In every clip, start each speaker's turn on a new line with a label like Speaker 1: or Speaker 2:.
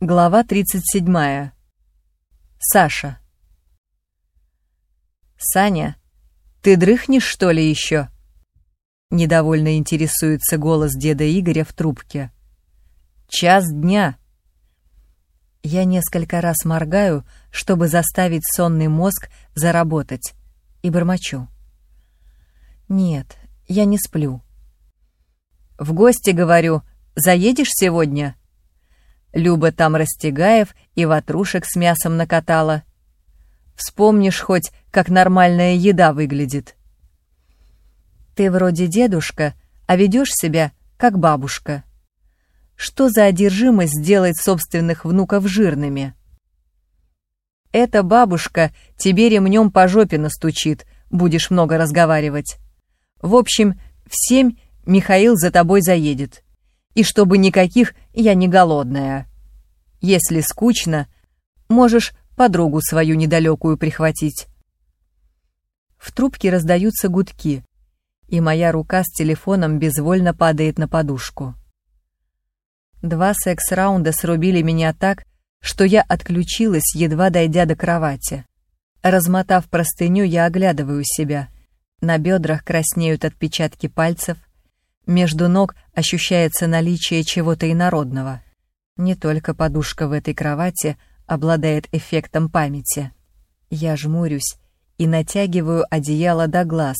Speaker 1: Глава 37. Саша. «Саня, ты дрыхнешь, что ли, еще?» Недовольно интересуется голос деда Игоря в трубке. «Час дня». Я несколько раз моргаю, чтобы заставить сонный мозг заработать, и бормочу. «Нет, я не сплю». «В гости, говорю, заедешь сегодня?» Люба там растягаев и ватрушек с мясом накатала. Вспомнишь хоть, как нормальная еда выглядит. Ты вроде дедушка, а ведешь себя как бабушка. Что за одержимость сделать собственных внуков жирными? Эта бабушка тебе ремнем по жопе настучит, будешь много разговаривать. В общем, в семь Михаил за тобой заедет и чтобы никаких «я не голодная». Если скучно, можешь подругу свою недалекую прихватить. В трубке раздаются гудки, и моя рука с телефоном безвольно падает на подушку. Два секс-раунда срубили меня так, что я отключилась, едва дойдя до кровати. Размотав простыню, я оглядываю себя. На бедрах краснеют отпечатки пальцев, между ног ощущается наличие чего-то инородного. Не только подушка в этой кровати обладает эффектом памяти. Я жмурюсь и натягиваю одеяло до глаз,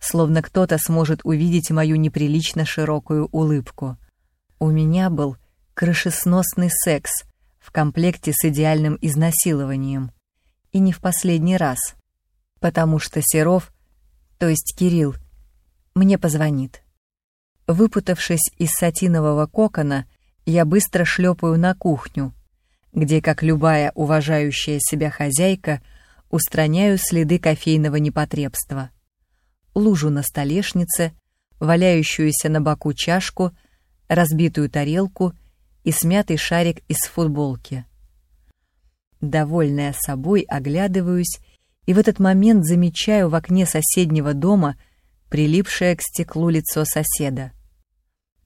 Speaker 1: словно кто-то сможет увидеть мою неприлично широкую улыбку. У меня был крышесносный секс в комплекте с идеальным изнасилованием. И не в последний раз, потому что Серов, то есть Кирилл, мне позвонит. Выпутавшись из сатинового кокона, я быстро шлепаю на кухню, где, как любая уважающая себя хозяйка, устраняю следы кофейного непотребства. Лужу на столешнице, валяющуюся на боку чашку, разбитую тарелку и смятый шарик из футболки. Довольная собой, оглядываюсь и в этот момент замечаю в окне соседнего дома — прилипшее к стеклу лицо соседа.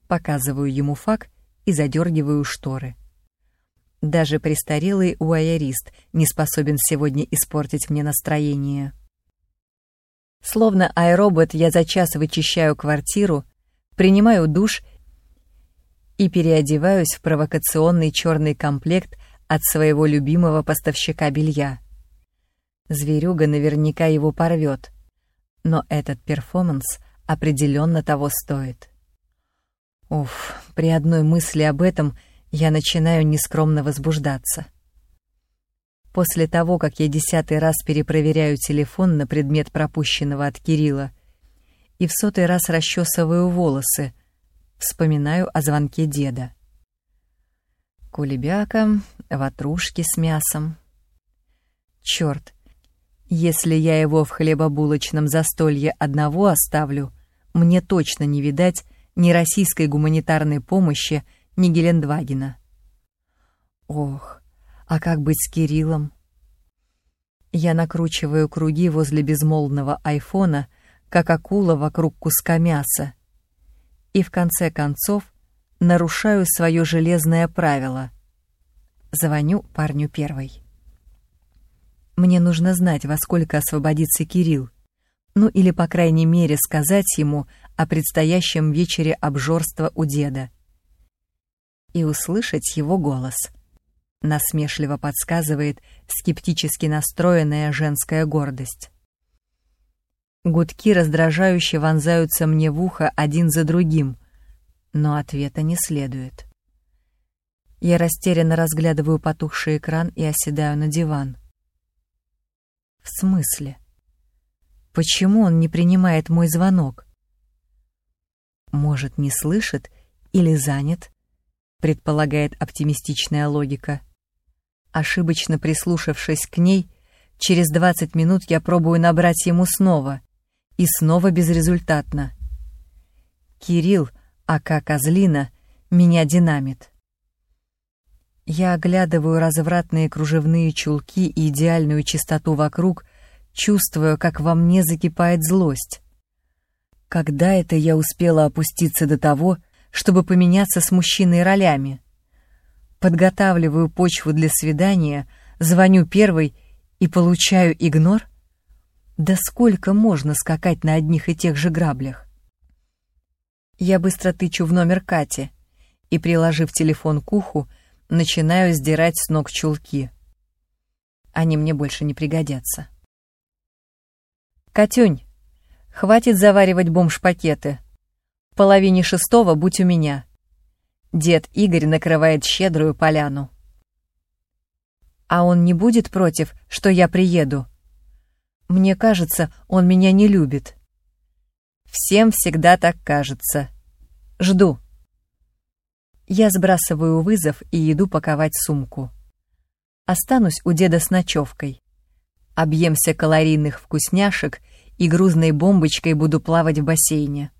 Speaker 1: Показываю ему факт и задергиваю шторы. Даже престарелый уайерист не способен сегодня испортить мне настроение. Словно аэробот я за час вычищаю квартиру, принимаю душ и переодеваюсь в провокационный черный комплект от своего любимого поставщика белья. Зверюга наверняка его порвет — но этот перформанс определенно того стоит. Уф, при одной мысли об этом я начинаю нескромно возбуждаться. После того, как я десятый раз перепроверяю телефон на предмет пропущенного от Кирилла и в сотый раз расчесываю волосы, вспоминаю о звонке деда. Кулебяка, ватрушки с мясом. Черт, если я его в хлебобулочном застолье одного оставлю, мне точно не видать ни российской гуманитарной помощи, ни Гелендвагена. Ох, а как быть с Кириллом? Я накручиваю круги возле безмолвного айфона, как акула вокруг куска мяса. И в конце концов нарушаю свое железное правило. Звоню парню первой. Мне нужно знать, во сколько освободится Кирилл. Ну или, по крайней мере, сказать ему о предстоящем вечере обжорства у деда. И услышать его голос. Насмешливо подсказывает скептически настроенная женская гордость. Гудки раздражающе вонзаются мне в ухо один за другим, но ответа не следует. Я растерянно разглядываю потухший экран и оседаю на диван. В смысле? Почему он не принимает мой звонок? Может, не слышит или занят, предполагает оптимистичная логика. Ошибочно прислушавшись к ней, через 20 минут я пробую набрать ему снова, и снова безрезультатно. Кирилл, ака Козлина, меня динамит. Я оглядываю развратные кружевные чулки и идеальную чистоту вокруг, чувствуя, как во мне закипает злость. Когда это я успела опуститься до того, чтобы поменяться с мужчиной ролями? подготавливаю почву для свидания, звоню первой и получаю игнор? Да сколько можно скакать на одних и тех же граблях? Я быстро тычу в номер Кати и, приложив телефон к уху, начинаю сдирать с ног чулки. Они мне больше не пригодятся. «Катюнь, хватит заваривать бомж-пакеты. Половине шестого будь у меня». Дед Игорь накрывает щедрую поляну. «А он не будет против, что я приеду?» «Мне кажется, он меня не любит». «Всем всегда так кажется. Жду». Я сбрасываю вызов и иду паковать сумку. Останусь у деда с ночевкой. Объемся калорийных вкусняшек и грузной бомбочкой буду плавать в бассейне.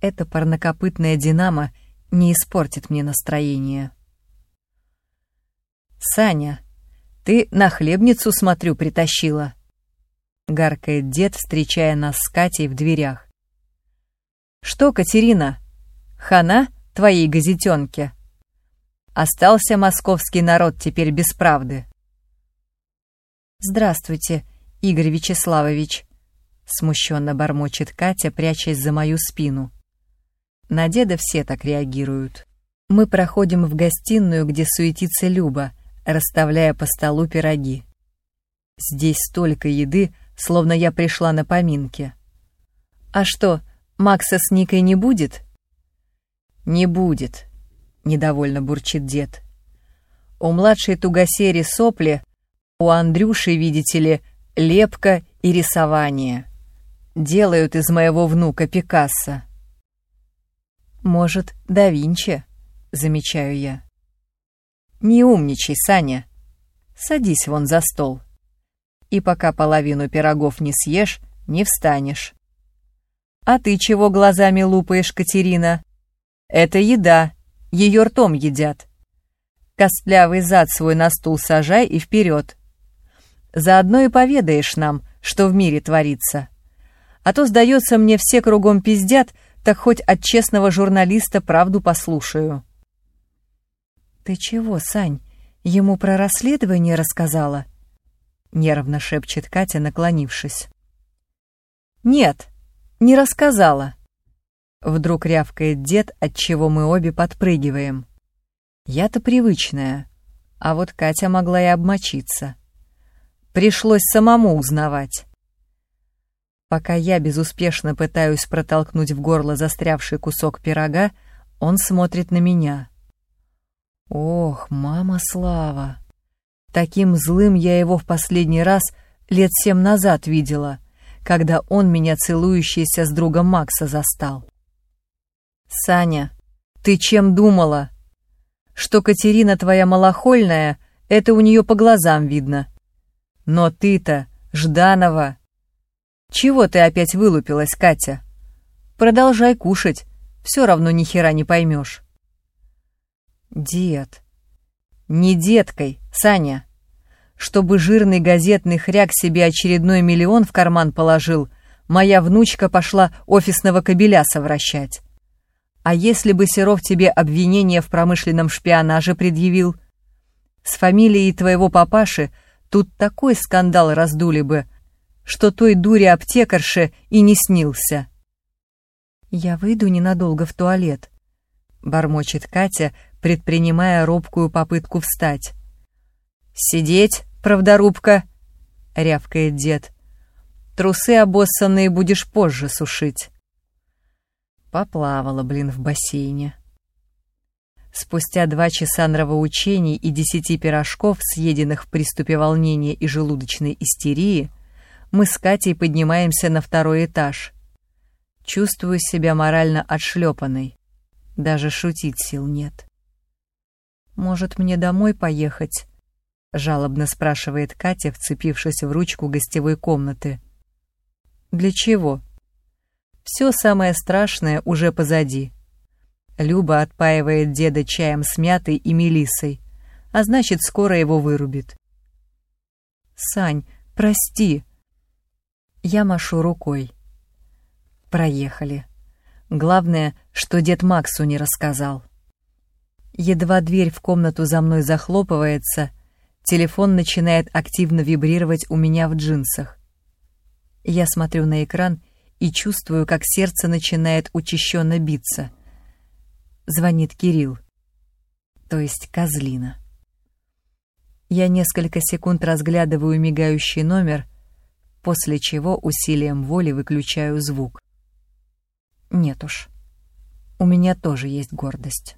Speaker 1: Эта парнокопытная динамо не испортит мне настроение. «Саня, ты на хлебницу, смотрю, притащила», — гаркает дед, встречая нас с Катей в дверях. «Что, Катерина, хана твоей газетенке?» Остался московский народ теперь без правды. «Здравствуйте, Игорь Вячеславович», — смущенно бормочет Катя, прячась за мою спину. На деда все так реагируют. Мы проходим в гостиную, где суетится Люба, расставляя по столу пироги. Здесь столько еды, словно я пришла на поминки. «А что, Макса с Никой не будет?» «Не будет», — недовольно бурчит дед. «У младшей тугосери сопли, у Андрюши, видите ли, лепка и рисование. Делают из моего внука Пикассо». «Может, да Винчи?» — замечаю я. «Не умничай, Саня. Садись вон за стол. И пока половину пирогов не съешь, не встанешь. А ты чего глазами лупаешь, Катерина? Это еда, ее ртом едят. Костлявый зад свой на стул сажай и вперед. Заодно и поведаешь нам, что в мире творится. А то, сдается мне, все кругом пиздят, так хоть от честного журналиста правду послушаю. «Ты чего, Сань, ему про расследование рассказала?» — нервно шепчет Катя, наклонившись. «Нет, не рассказала». Вдруг рявкает дед, от чего мы обе подпрыгиваем. Я-то привычная, а вот Катя могла и обмочиться. Пришлось самому узнавать. Пока я безуспешно пытаюсь протолкнуть в горло застрявший кусок пирога, он смотрит на меня. Ох, мама Слава! Таким злым я его в последний раз лет семь назад видела, когда он меня целующийся с другом Макса застал. «Саня, ты чем думала? Что Катерина твоя малохольная, это у нее по глазам видно. Но ты-то, Жданова, чего ты опять вылупилась, Катя? Продолжай кушать, все равно ни хера не поймешь. Дед. Не деткой, Саня. Чтобы жирный газетный хряк себе очередной миллион в карман положил, моя внучка пошла офисного кабеля совращать. А если бы Серов тебе обвинение в промышленном шпионаже предъявил? С фамилией твоего папаши тут такой скандал раздули бы, что той дуре аптекарше и не снился. «Я выйду ненадолго в туалет», — бормочет Катя, предпринимая робкую попытку встать. «Сидеть, правдорубка!» — рявкает дед. «Трусы обоссанные будешь позже сушить». Поплавала, блин, в бассейне. Спустя два часа нравоучений и десяти пирожков, съеденных в приступе волнения и желудочной истерии, мы с Катей поднимаемся на второй этаж. Чувствую себя морально отшлепанной. Даже шутить сил нет. «Может, мне домой поехать?» — жалобно спрашивает Катя, вцепившись в ручку гостевой комнаты. «Для чего?» «Все самое страшное уже позади». Люба отпаивает деда чаем с мятой и мелиссой, а значит, скоро его вырубит. «Сань, прости!» Я машу рукой. Проехали. Главное, что дед Максу не рассказал. Едва дверь в комнату за мной захлопывается, телефон начинает активно вибрировать у меня в джинсах. Я смотрю на экран и чувствую, как сердце начинает учащенно биться. Звонит Кирилл, то есть Козлина. Я несколько секунд разглядываю мигающий номер, после чего усилием воли выключаю звук. Нет уж, у меня тоже есть гордость.